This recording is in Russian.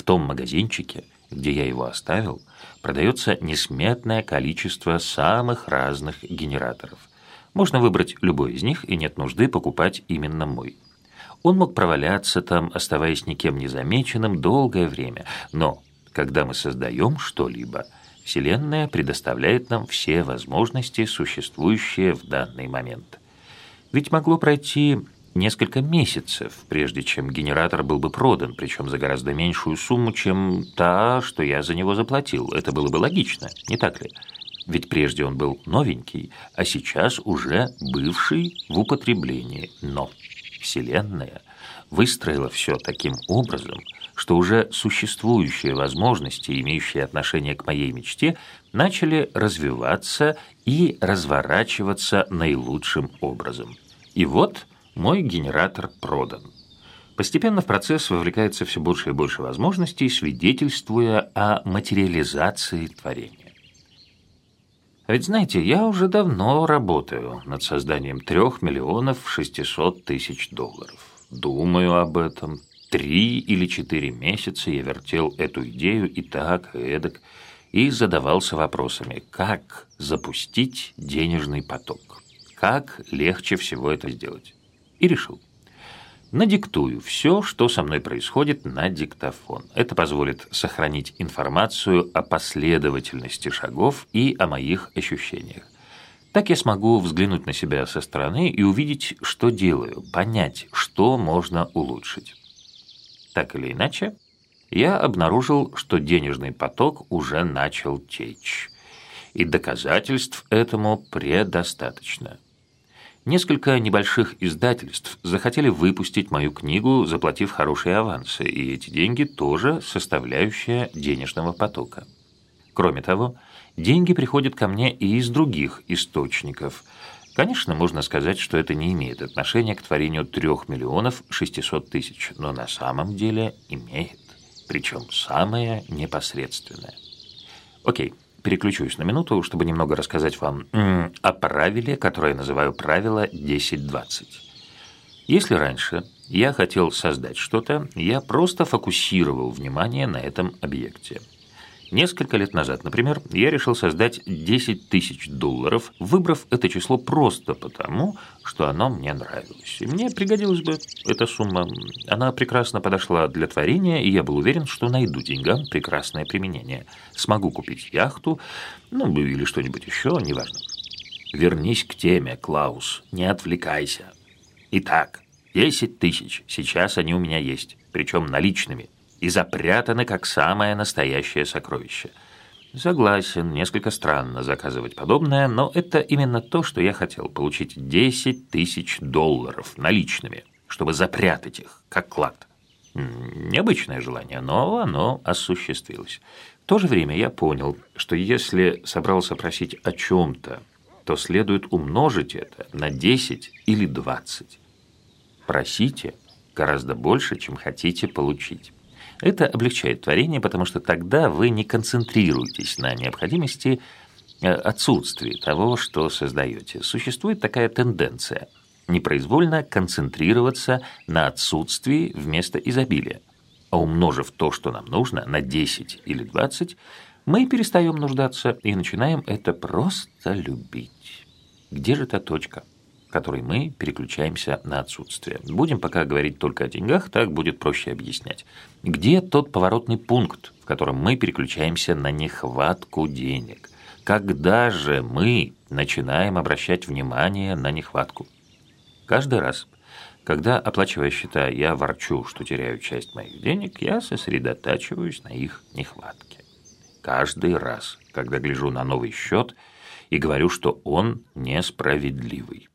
В том магазинчике, где я его оставил, продается несметное количество самых разных генераторов. Можно выбрать любой из них, и нет нужды покупать именно мой. Он мог проваляться там, оставаясь никем не замеченным долгое время, но когда мы создаем что-либо, Вселенная предоставляет нам все возможности, существующие в данный момент. Ведь могло пройти несколько месяцев, прежде чем генератор был бы продан, причем за гораздо меньшую сумму, чем та, что я за него заплатил. Это было бы логично, не так ли? Ведь прежде он был новенький, а сейчас уже бывший в употреблении. Но Вселенная выстроила все таким образом, что уже существующие возможности, имеющие отношение к моей мечте, начали развиваться и разворачиваться наилучшим образом. И вот мой генератор продан. Постепенно в процесс вовлекается все больше и больше возможностей, свидетельствуя о материализации творения. А ведь знаете, я уже давно работаю над созданием трех миллионов шестисот тысяч долларов. Думаю об этом. Три или четыре месяца я вертел эту идею и так, и эдак, и задавался вопросами, как запустить денежный поток, как легче всего это сделать. И решил надиктую все, что со мной происходит на диктофон. Это позволит сохранить информацию о последовательности шагов и о моих ощущениях. Так я смогу взглянуть на себя со стороны и увидеть, что делаю, понять, что можно улучшить. Так или иначе, я обнаружил, что денежный поток уже начал течь. И доказательств этому предостаточно. Несколько небольших издательств захотели выпустить мою книгу, заплатив хорошие авансы, и эти деньги тоже составляющая денежного потока. Кроме того, деньги приходят ко мне и из других источников. Конечно, можно сказать, что это не имеет отношения к творению 3 миллионов 600 тысяч, но на самом деле имеет, причем самое непосредственное. Окей, переключусь на минуту, чтобы немного рассказать вам о правиле, которое я называю правило 10-20. Если раньше я хотел создать что-то, я просто фокусировал внимание на этом объекте – Несколько лет назад, например, я решил создать 10 тысяч долларов, выбрав это число просто потому, что оно мне нравилось. И мне пригодилась бы эта сумма. Она прекрасно подошла для творения, и я был уверен, что найду деньгам прекрасное применение. Смогу купить яхту, ну или что-нибудь еще, неважно. Вернись к теме, Клаус, не отвлекайся. Итак, 10 тысяч, сейчас они у меня есть, причем наличными – и запрятаны как самое настоящее сокровище. Согласен, несколько странно заказывать подобное, но это именно то, что я хотел, получить 10 тысяч долларов наличными, чтобы запрятать их, как клад. Необычное желание, но оно осуществилось. В то же время я понял, что если собрался просить о чем-то, то следует умножить это на 10 или 20. Просите гораздо больше, чем хотите получить. Это облегчает творение, потому что тогда вы не концентрируетесь на необходимости э, отсутствия того, что создаете. Существует такая тенденция – непроизвольно концентрироваться на отсутствии вместо изобилия. А умножив то, что нам нужно, на 10 или 20, мы перестаем нуждаться и начинаем это просто любить. Где же та точка? Которой мы переключаемся на отсутствие. Будем пока говорить только о деньгах, так будет проще объяснять. Где тот поворотный пункт, в котором мы переключаемся на нехватку денег? Когда же мы начинаем обращать внимание на нехватку? Каждый раз, когда, оплачивая счета, я ворчу, что теряю часть моих денег, я сосредотачиваюсь на их нехватке. Каждый раз, когда гляжу на новый счет и говорю, что он несправедливый.